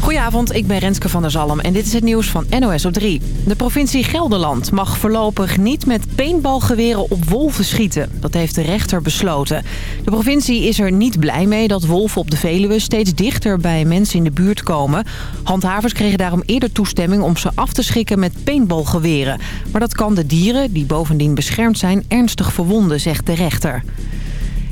Goedenavond, ik ben Renske van der Zalm en dit is het nieuws van NOS op 3. De provincie Gelderland mag voorlopig niet met paintballgeweren op wolven schieten. Dat heeft de rechter besloten. De provincie is er niet blij mee dat wolven op de Veluwe steeds dichter bij mensen in de buurt komen. Handhavers kregen daarom eerder toestemming om ze af te schikken met paintballgeweren. Maar dat kan de dieren, die bovendien beschermd zijn, ernstig verwonden, zegt de rechter.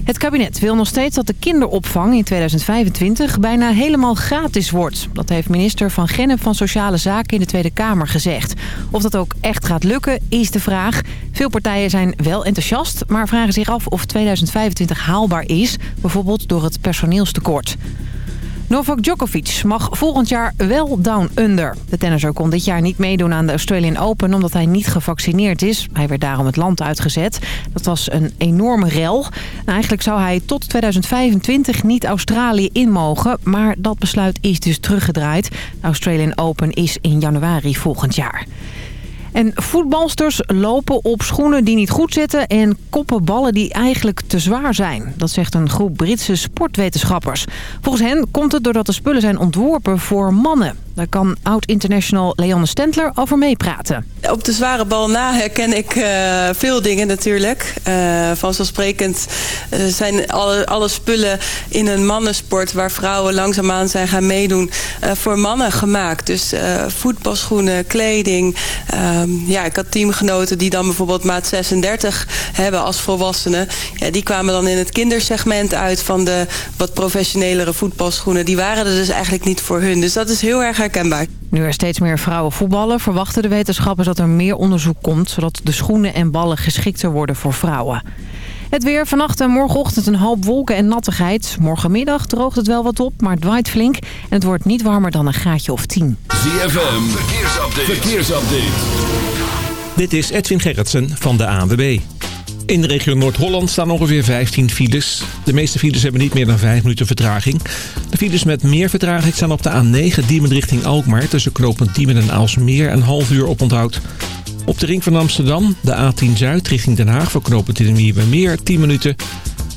Het kabinet wil nog steeds dat de kinderopvang in 2025 bijna helemaal gratis wordt. Dat heeft minister Van Gennep van Sociale Zaken in de Tweede Kamer gezegd. Of dat ook echt gaat lukken, is de vraag. Veel partijen zijn wel enthousiast, maar vragen zich af of 2025 haalbaar is. Bijvoorbeeld door het personeelstekort. Novak Djokovic mag volgend jaar wel down under. De tennisser kon dit jaar niet meedoen aan de Australian Open omdat hij niet gevaccineerd is. Hij werd daarom het land uitgezet. Dat was een enorme rel. Nou, eigenlijk zou hij tot 2025 niet Australië in mogen, maar dat besluit is dus teruggedraaid. De Australian Open is in januari volgend jaar. En voetbalsters lopen op schoenen die niet goed zitten... en koppen ballen die eigenlijk te zwaar zijn. Dat zegt een groep Britse sportwetenschappers. Volgens hen komt het doordat de spullen zijn ontworpen voor mannen. Daar kan oud-international Leanne Stentler over meepraten. Op de zware bal na herken ik uh, veel dingen natuurlijk. Uh, vanzelfsprekend uh, zijn alle, alle spullen in een mannensport... waar vrouwen langzaamaan zijn gaan meedoen, voor mannen gemaakt. Dus voetbalschoenen, kleding. Ja, ik had teamgenoten die dan bijvoorbeeld maat 36 hebben als volwassenen. Ja, die kwamen dan in het kindersegment uit van de wat professionelere voetbalschoenen. Die waren er dus eigenlijk niet voor hun. Dus dat is heel erg herkenbaar. Nu er steeds meer vrouwen voetballen, verwachten de wetenschappers dat er meer onderzoek komt... zodat de schoenen en ballen geschikter worden voor vrouwen. Het weer vannacht en morgenochtend een hoop wolken en nattigheid. Morgenmiddag droogt het wel wat op, maar het waait flink. En het wordt niet warmer dan een graadje of 10. ZFM, verkeersupdate. verkeersupdate. Dit is Edwin Gerritsen van de ANWB. In de regio Noord-Holland staan ongeveer 15 files. De meeste files hebben niet meer dan 5 minuten vertraging. De files met meer vertraging staan op de A9 Diemen richting Alkmaar... tussen knooppunt Diemen en Aalsmeer een half uur op onthoud. Op de ring van Amsterdam, de A10 Zuid richting Den Haag... voor knooppunt in bij meer 10 minuten.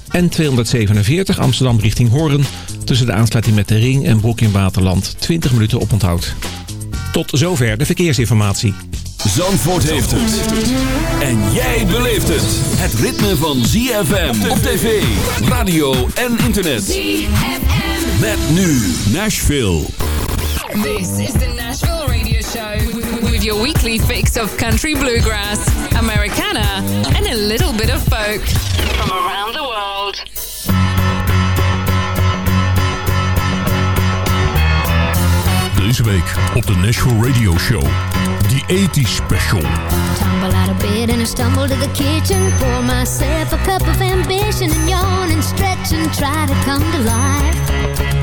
En 247 Amsterdam richting Hoorn... tussen de aansluiting met de ring en Broek in Waterland 20 minuten op onthoud. Tot zover de verkeersinformatie. Zandvoort heeft het. En jij beleeft het. Het ritme van ZFM op tv, radio en internet. ZFM. Met nu Nashville. This is the Nashville Radio Show. With your weekly fix of country bluegrass, Americana and a little bit of folk. From around the world. Deze week op de Nashville Radio Show. The 80s Special. Tumble out of bed and I stumble to the kitchen. Pour myself a cup of ambition and yawn and stretch and try to come to life.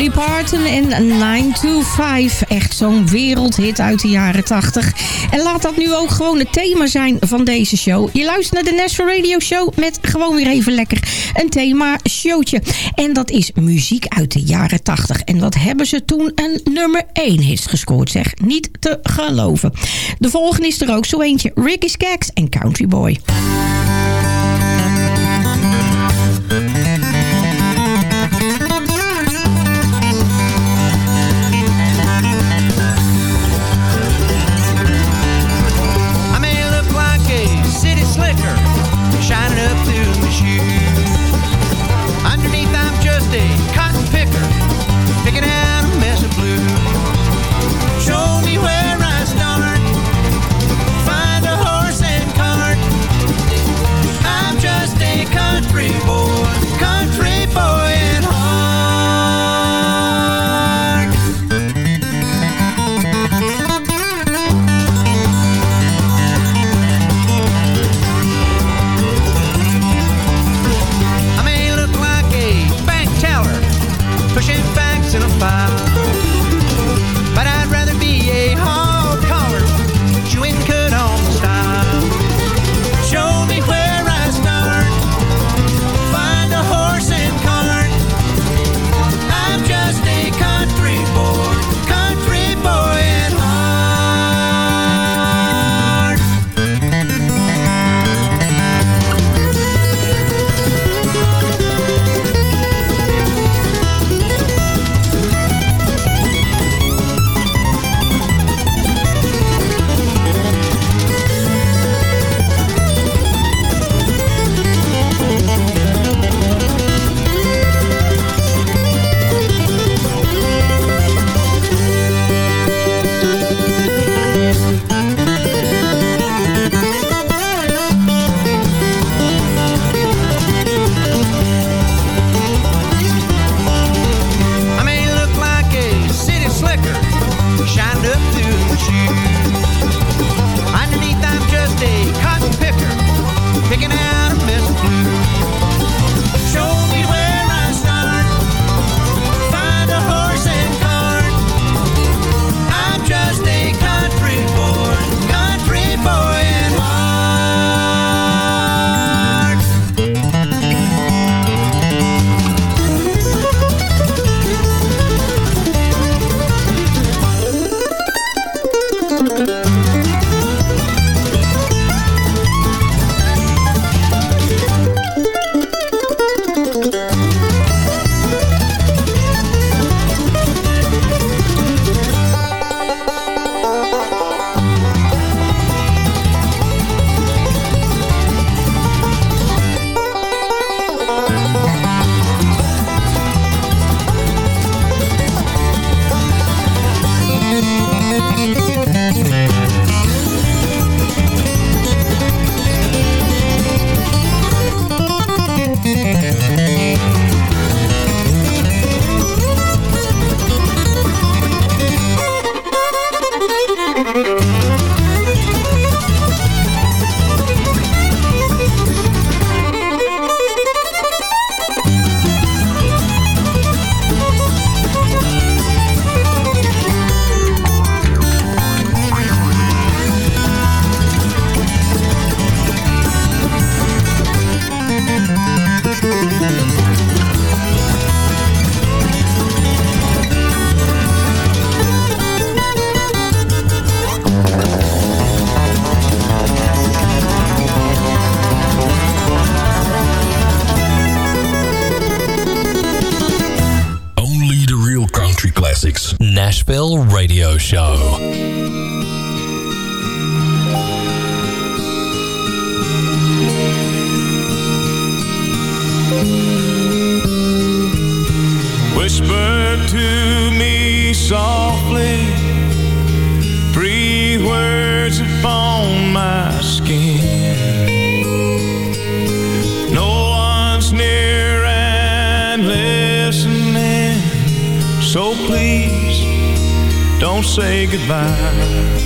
Dolly Parton en 9 to 5. Echt zo'n wereldhit uit de jaren 80. En laat dat nu ook gewoon het thema zijn van deze show. Je luistert naar de National Radio Show met gewoon weer even lekker een thema showtje. En dat is muziek uit de jaren 80. En wat hebben ze toen een nummer 1 hit gescoord zeg. Niet te geloven. De volgende is er ook zo eentje. Ricky Skaggs en Country Boy. Bill Radio Show. say goodbye.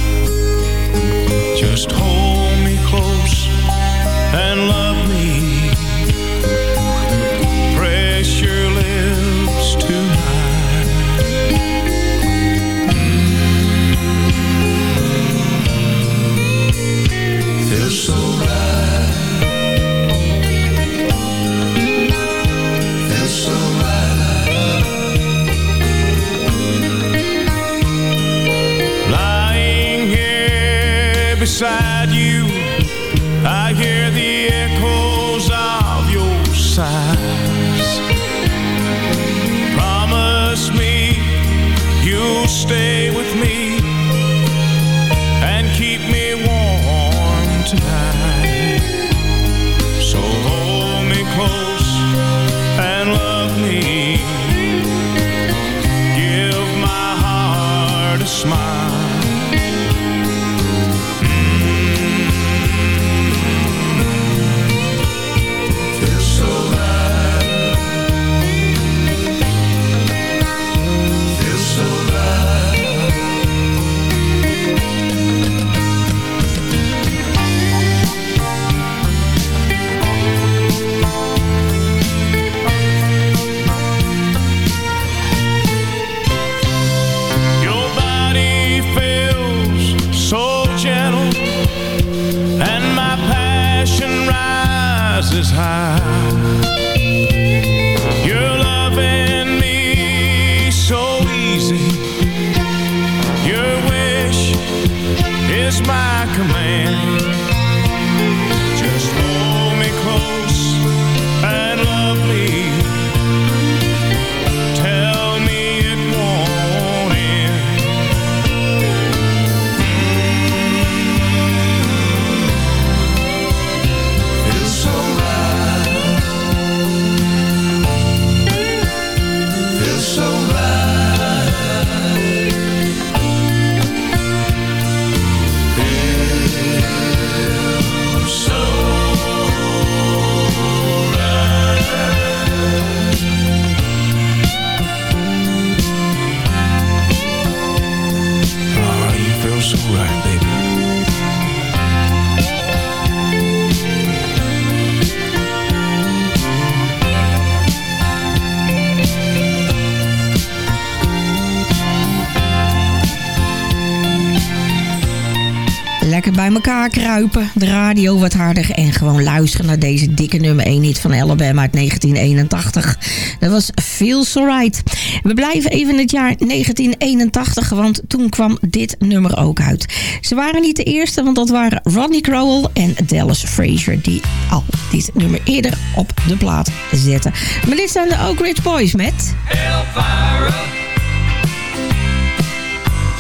De radio wat harder en gewoon luisteren naar deze dikke nummer 1 hit van Alabama uit 1981. Dat was Feels Alright. We blijven even in het jaar 1981, want toen kwam dit nummer ook uit. Ze waren niet de eerste, want dat waren Rodney Crowell en Dallas Frazier die al dit nummer eerder op de plaat zetten. Maar dit zijn de Oak Ridge Boys met... Elvira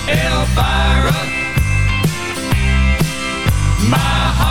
Elvira My heart's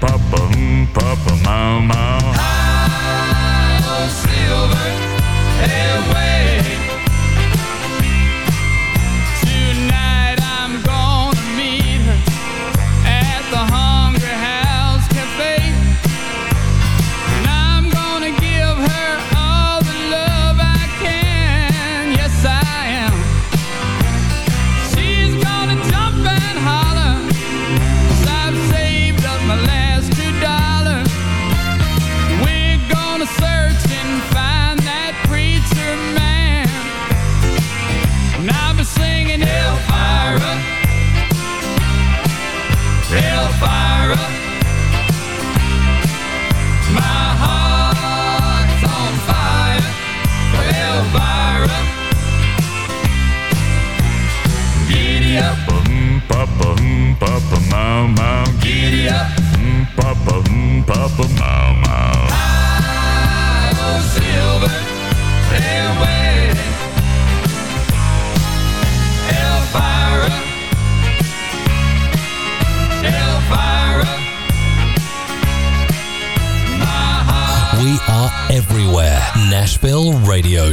Papa, papa, mama.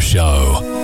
Show.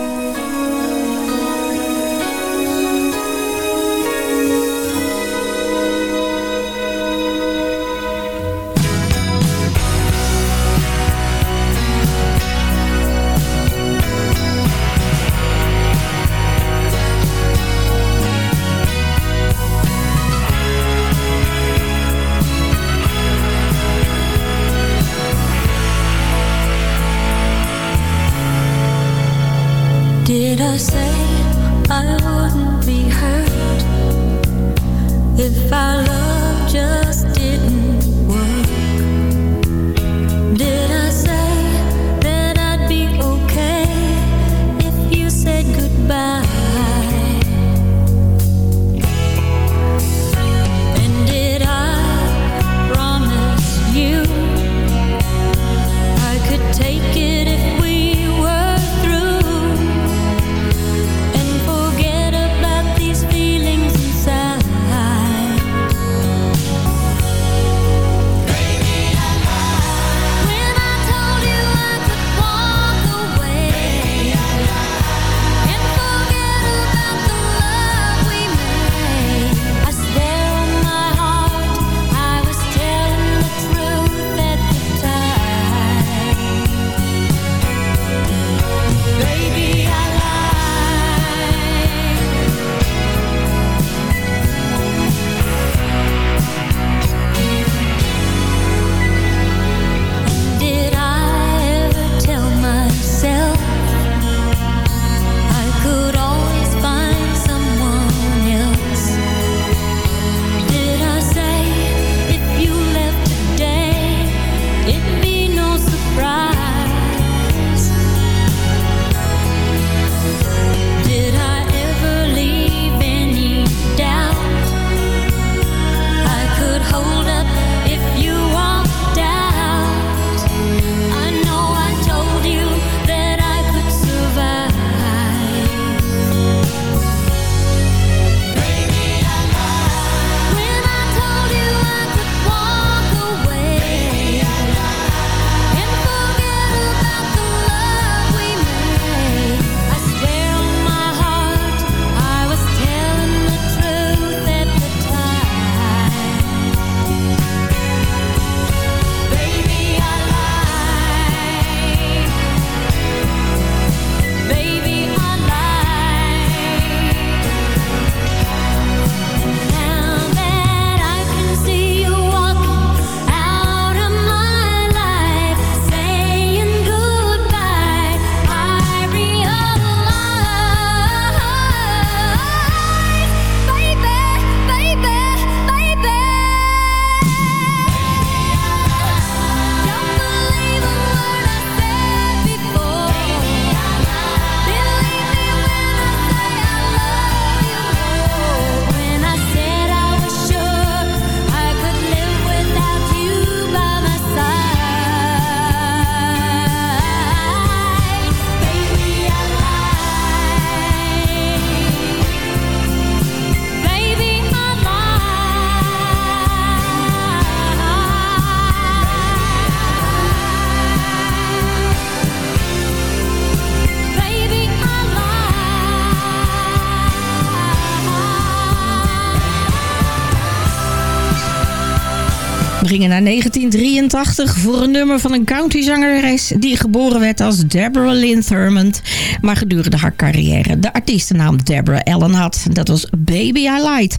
Gingen naar 1983 voor een nummer van een countryzangeres... die geboren werd als Deborah Lynn Thurmond... maar gedurende haar carrière de artiestennaam Deborah Allen had. Dat was Baby I Light.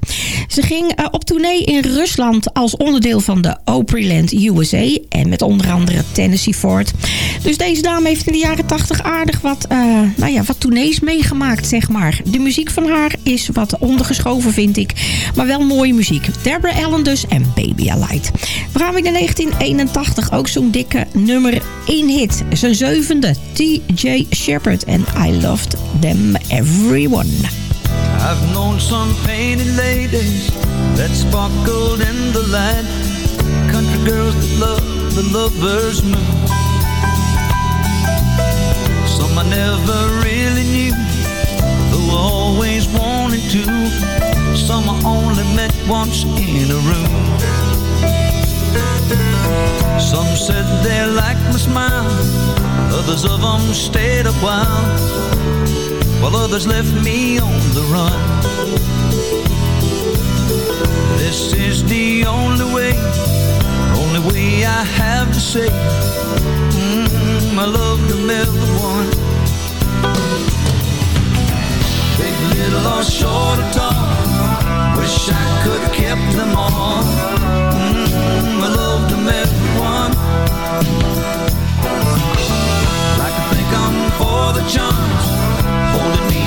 Ze ging uh, op tournee in Rusland als onderdeel van de Opryland USA... en met onder andere Tennessee Ford. Dus deze dame heeft in de jaren 80 aardig wat, uh, nou ja, wat tournees meegemaakt, zeg maar. De muziek van haar is wat ondergeschoven, vind ik. Maar wel mooie muziek. Deborah Allen dus en Baby I Light. We gaan weer in 1981 ook zo'n dikke nummer 1 hit. Zijn zevende, T.J. Shepard en I Loved Them Everyone. I've known some painted ladies that sparkled in the light. Country girls that love the lover's moon. Some I never really knew, though always wanted to. Some I only met once in a room. Some said they liked my smile Others of them stayed a while, while others left me on the run. This is the only way, only way I have to say, mm, I love them everyone. Big, little, or short or tall, wish I could have kept them all. I love them everyone. Like to thank them for the charms, holding me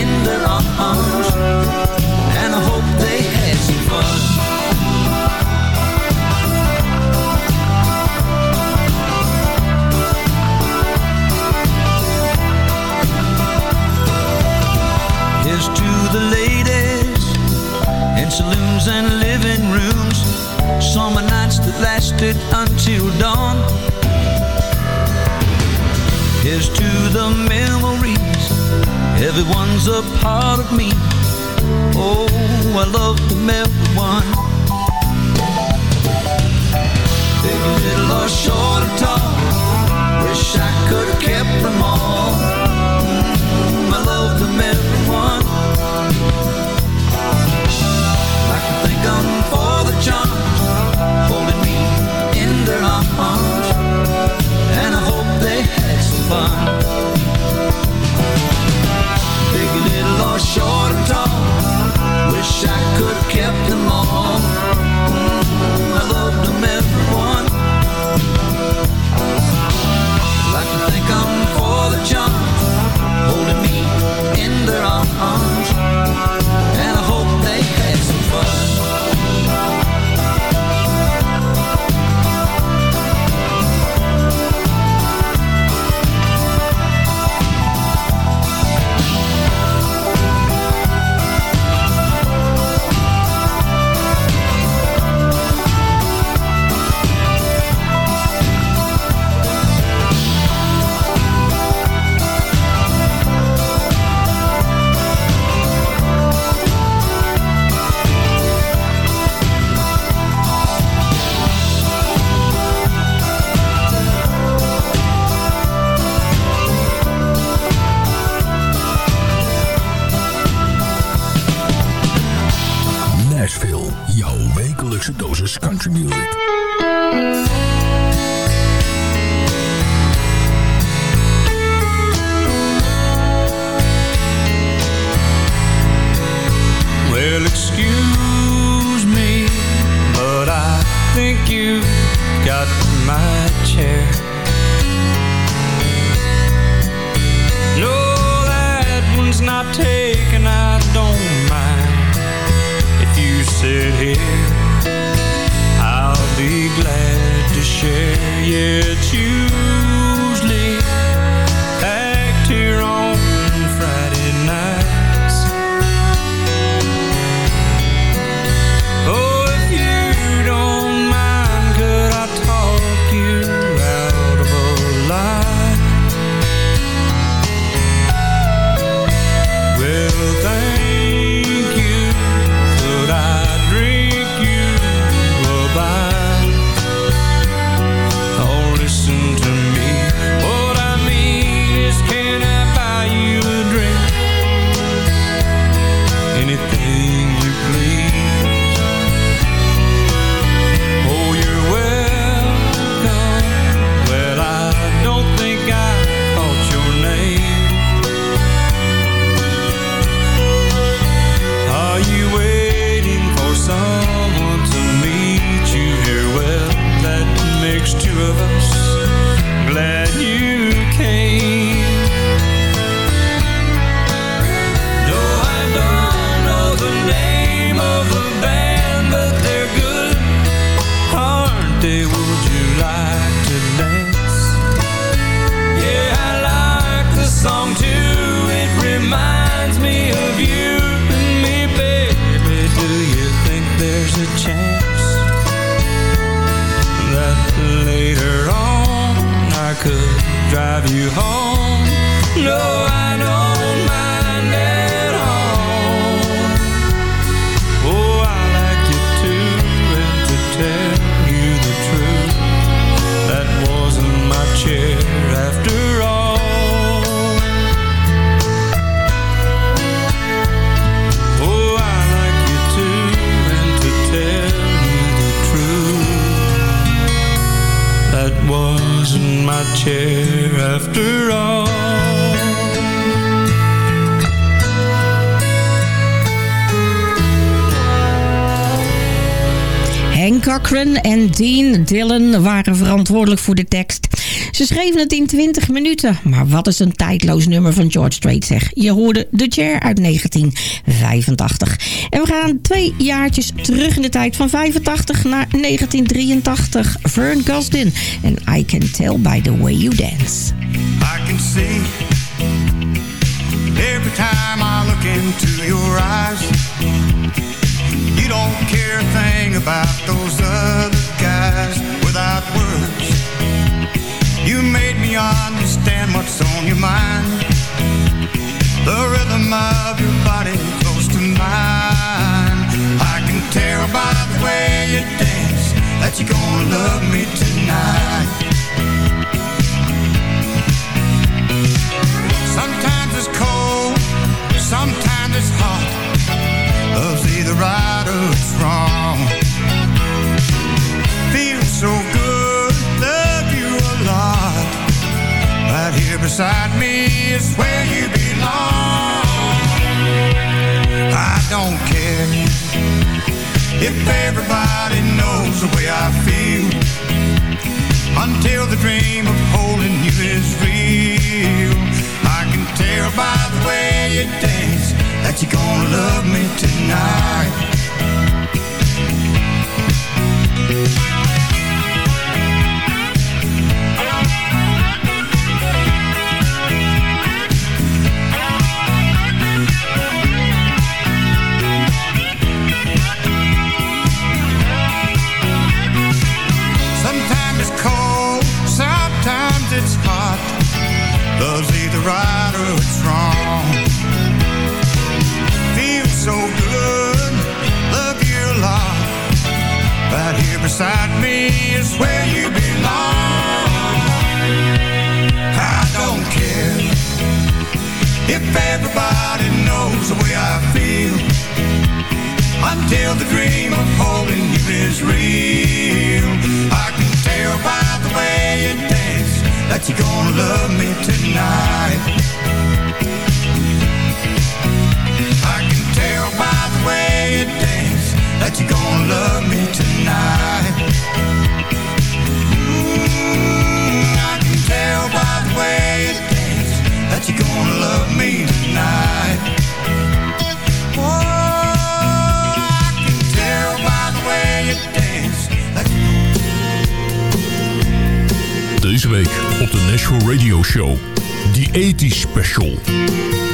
in their arms, and I hope they had some fun. Here's to the ladies in saloons and living rooms, summer nights that lasted until dawn. Here's to the memories, everyone's a part of me. Oh, I love them everyone. Big, little, or short or tall, wish I could have kept them all. Mm, I love them everyone. Could have Dean Dillon waren verantwoordelijk voor de tekst. Ze schreven het in 20 minuten. Maar wat is een tijdloos nummer van George Strait zeg. Je hoorde The Chair uit 1985. En we gaan twee jaartjes terug in de tijd van 85 naar 1983. Vern Gosdin en I Can Tell By The Way You Dance. I can see every time I look into your eyes. About those other guys without words. You made me understand what's on your mind. The rhythm of your body close to mine. I can tell by the way you dance that you're gonna love me tonight. Sometimes it's cold, sometimes it's hot. Love's either right or it's wrong. Beside me is where you belong. I don't care if everybody knows the way I feel. Until the dream of holding you is real. I can tell by the way you dance that you're gonna love me tonight. Beside me is where you belong. I don't care if everybody knows the way I feel. Until the dream of holding you is real. I can tell by the way you dance that you're gonna love me tonight. That me. Mm, the way that Deze week op de Nashville Radio Show. The 80s Special.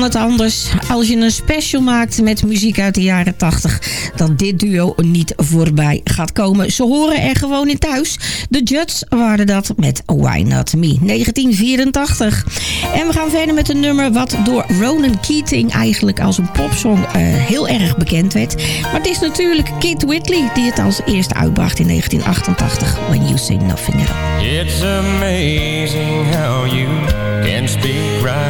kan het anders als je een special maakt met muziek uit de jaren 80... dat dit duo niet voorbij gaat komen. Ze horen er gewoon in thuis. De Judds waren dat met Why Not Me, 1984. En we gaan verder met een nummer wat door Ronan Keating... eigenlijk als een popsong eh, heel erg bekend werd. Maar het is natuurlijk Kid Whitley die het als eerste uitbracht in 1988... When You Say Nothing At It's amazing how you can speak right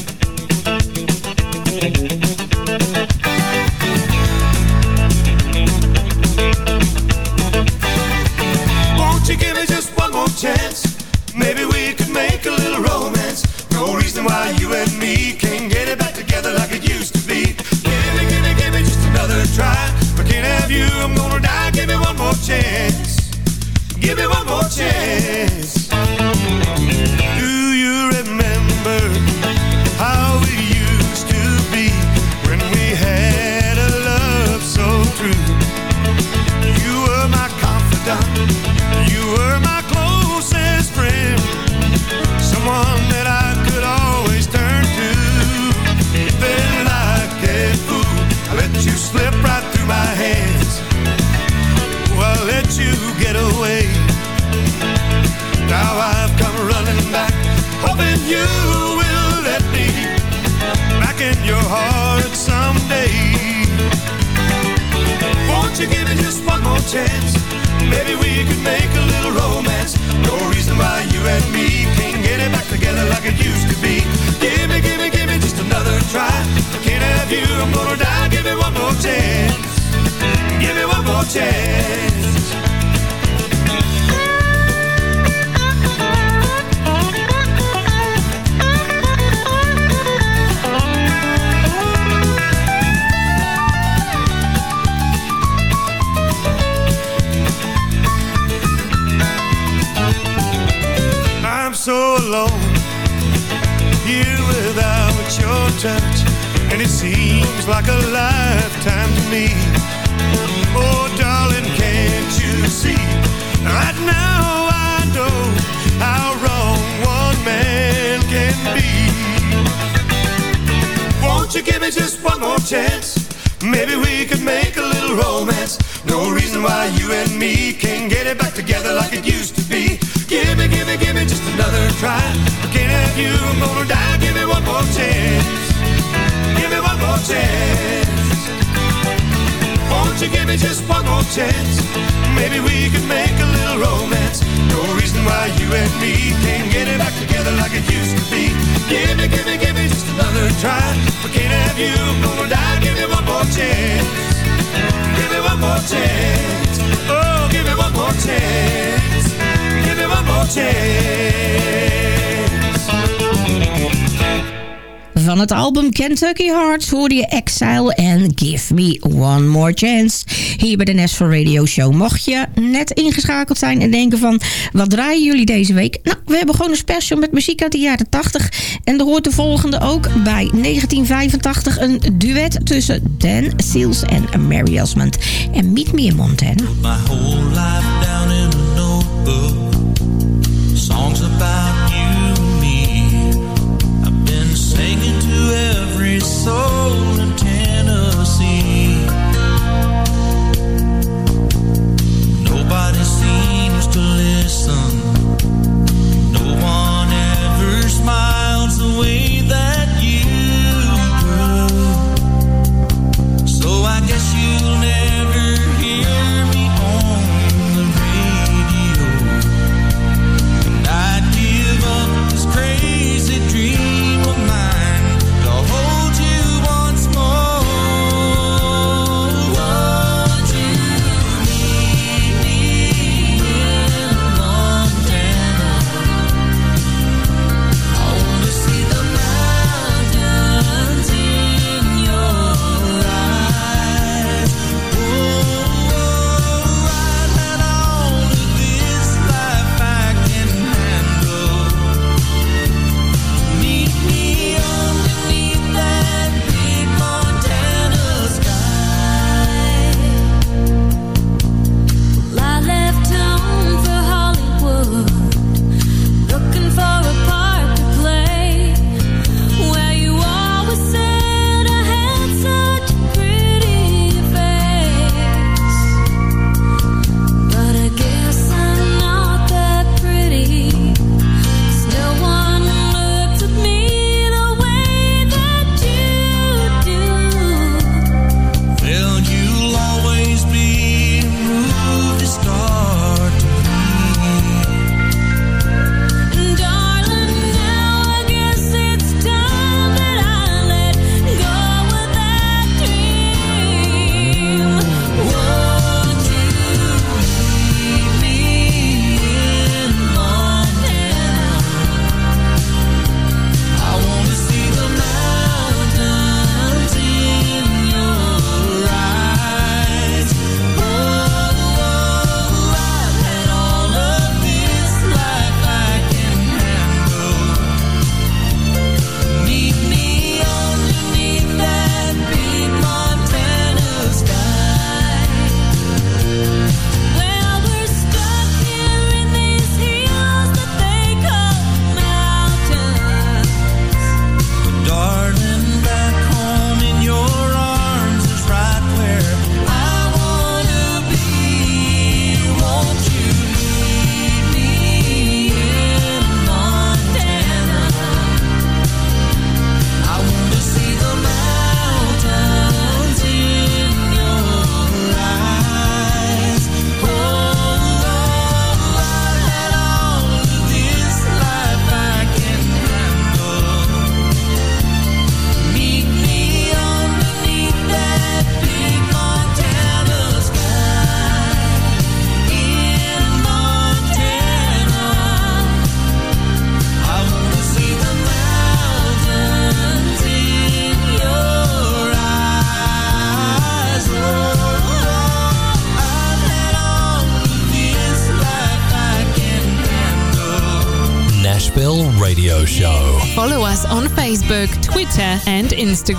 I'm so alone here without your touch, and it seems like a lifetime to me. Give me just one more chance? Maybe we could make a little romance. No reason why you and me can't get it back together like it used to be. Give me, give me, give you give me just one more chance? Maybe we could make a little romance. No reason why you and me can't get it back together like it used to be. Give me, give me, give me just another try. If I can't have you, I'm gonna die. Give me one more chance. Give me one more chance. Oh, give me one more chance. Give me one more chance. Van het album Kentucky Hearts hoorde je Exile en Give Me One More Chance. Hier bij de Nashville Radio Show. Mocht je net ingeschakeld zijn en denken van... wat draaien jullie deze week? Nou, we hebben gewoon een special met muziek uit de jaren 80. En er hoort de volgende ook bij 1985 een duet tussen Dan Seals en Mary Osmond. En Meet Me in Montana. My whole life down in.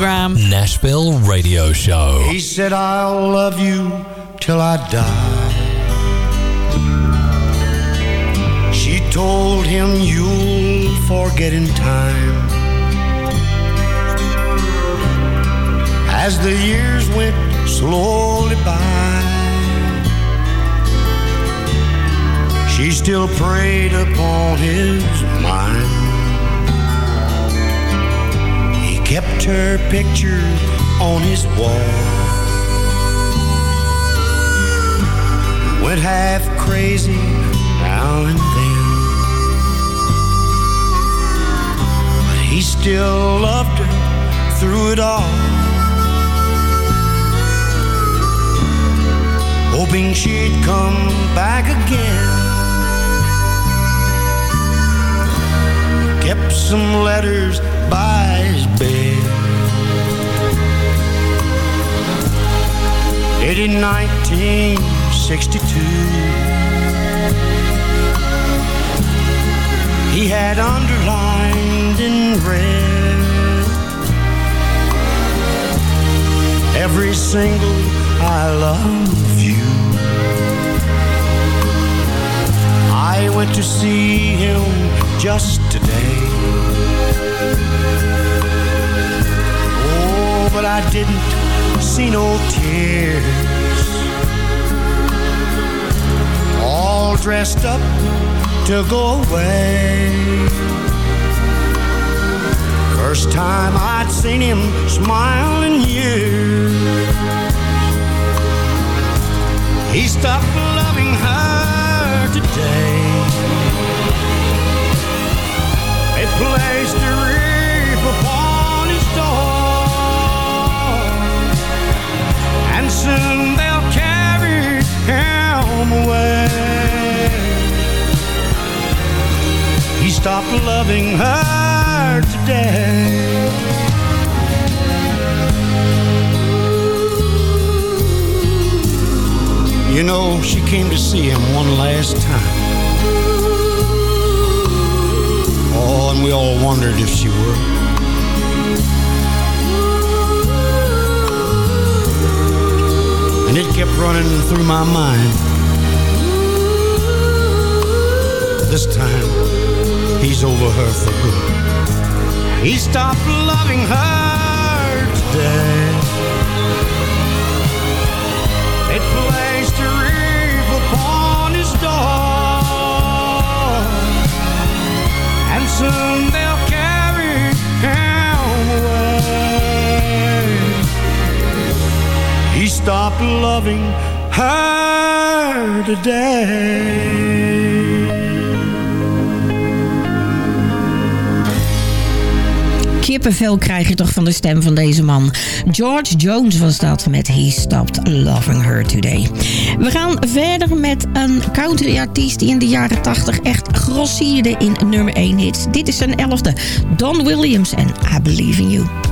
Instagram. Nashville Radio Show. He said, I'll love you till I die. She told him, You'll forget in time. As the years went slowly by, she still preyed upon his mind. Kept her picture on his wall. Went half crazy now and then. But he still loved her through it all. Hoping she'd come back again. Kept some letters by his bed. It in 1962. He had underlined in red every single I love you. I went to see him just today. But I didn't see no tears. All dressed up to go away. First time I'd seen him smile in years. He stopped loving her today. They placed soon they'll carry him away. He stopped loving her today. You know, she came to see him one last time. Oh, and we all wondered if she would. And it kept running through my mind. This time, he's over her for good. He stopped loving her today. It placed a wreath upon his door, and soon Stopped loving her today. Kippenvel krijg je toch van de stem van deze man. George Jones was dat met He Stopped Loving Her Today. We gaan verder met een country-artiest die in de jaren 80 echt grossierde in nummer 1 hits. Dit is zijn elfde, Don Williams en I Believe in You.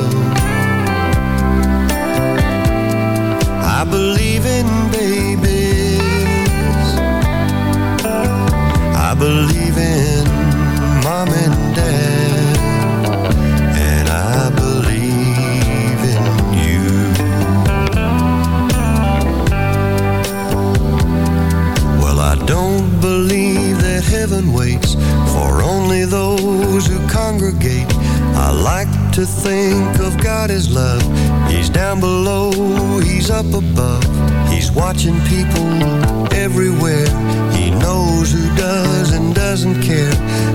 heaven waits for only those who congregate. I like to think of God as love. He's down below, he's up above. He's watching people everywhere. He knows who does and doesn't care.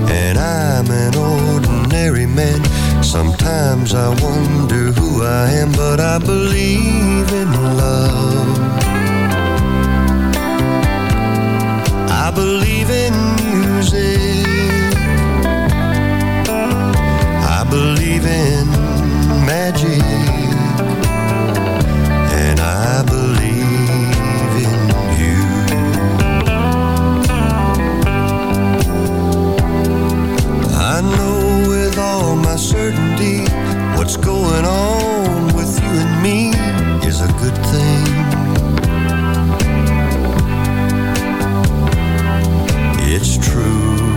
And I'm an ordinary man. Sometimes I wonder who I am, but I believe in love. I believe in been magic And I believe in you. I know with all my certainty What's going on with you and me Is a good thing. It's true.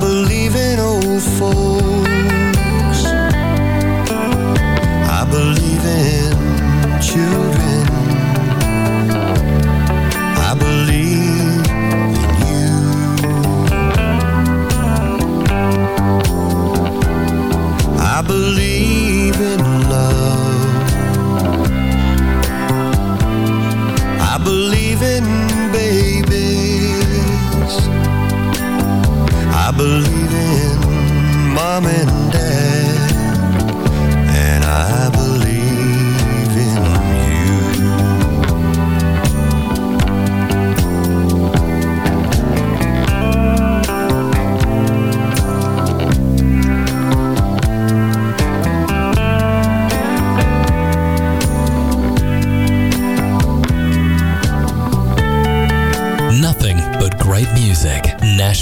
believe in old folks. I believe in children. I believe in you. I believe in love. I believe in baby. believe in mom and dad.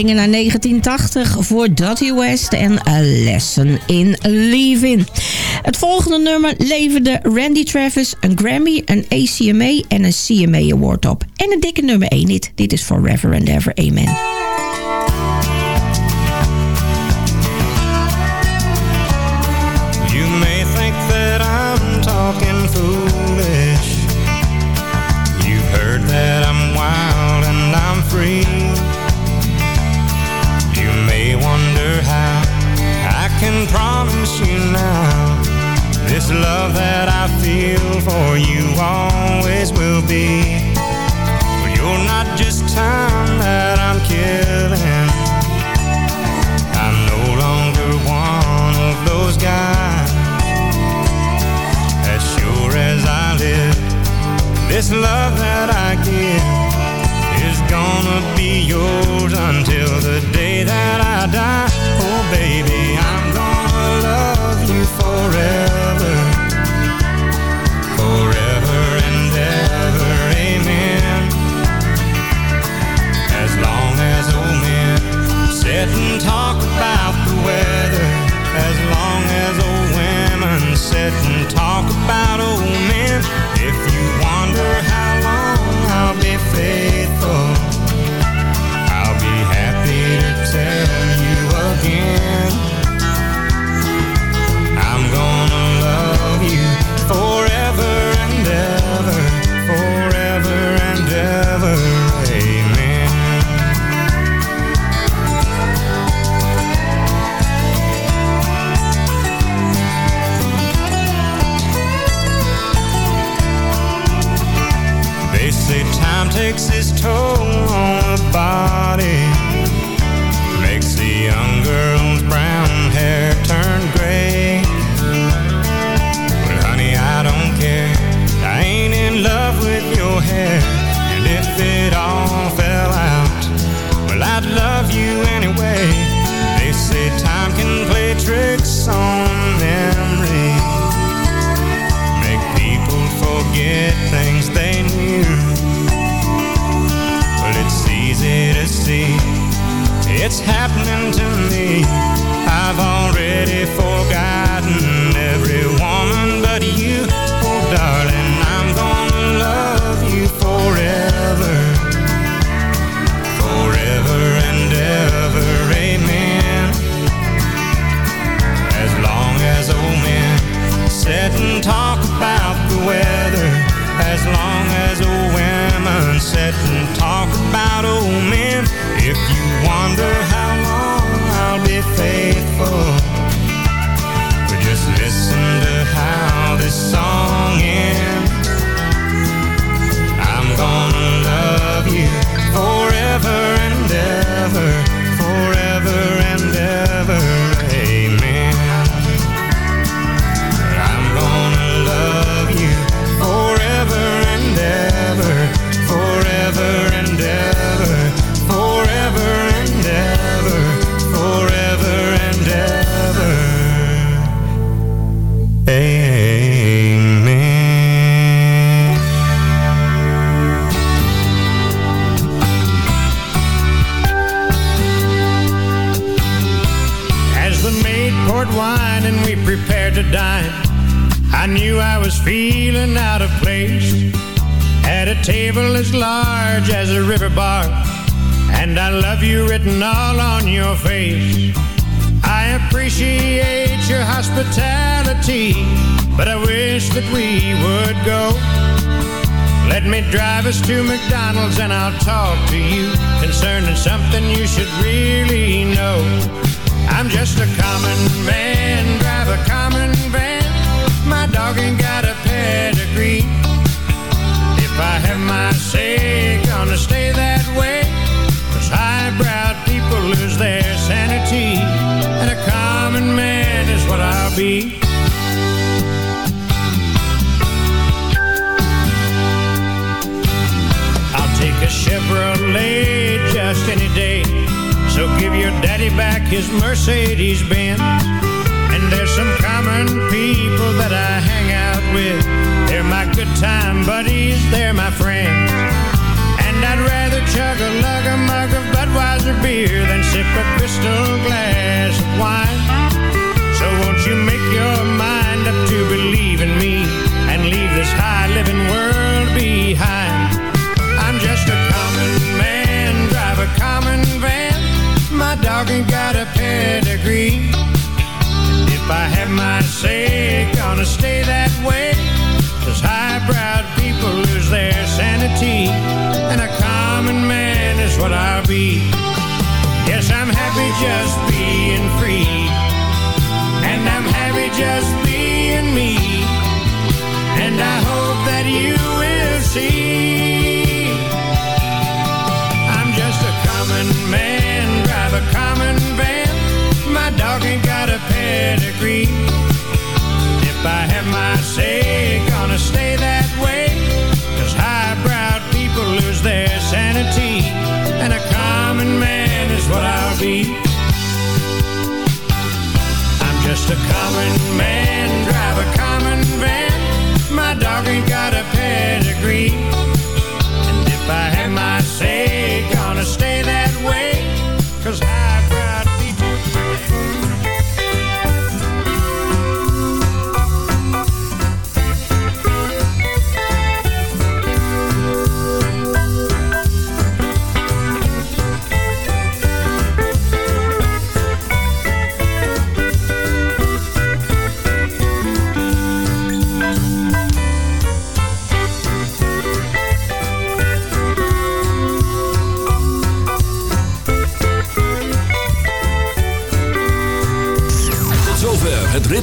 gingen naar 1980 voor Dottie West en A Lesson in Leaving. Het volgende nummer leverde Randy Travis een Grammy, een ACMA en een CMA Award op. En een dikke nummer 1. Dit is Forever and Ever. Amen. This love that I give is gonna be yours until the day that I die. Oh, baby, I'm gonna love you forever. Forever and ever, amen. As long as old men sit and talk about the weather, as long as old women sit and talk about old men, if you written all on your face. I appreciate your hospitality, but I wish that we would go. Let me drive us to McDonald's and I'll talk to you concerning something you should really know. I'm just a common man, drive a common van. My dog ain't got a pedigree. If I have my say, gonna stay. Cause highbrow people lose their sanity. And a common man is what I'll be. I'll take a Chevrolet just any day. So give your daddy back his Mercedes Benz. And there's some common people that I hang out with. They're my good time buddies, they're my friends. Chug a lug a mug of Budweiser beer than sip a crystal glass of wine. So won't you make your mind up to believe in me and leave this high living world behind? I'm just a common man, drive a common van. My dog ain't got a pedigree. If I have my say, gonna stay that way. Cause highbrow be. Yes, I'm happy just being free. And I'm happy just being me. And I hope that you will see. I'm just a common man, drive a common van. My dog ain't got a pedigree. If I have my say, a common man, drive a common van. My dog ain't got a pedigree. And if I have my say,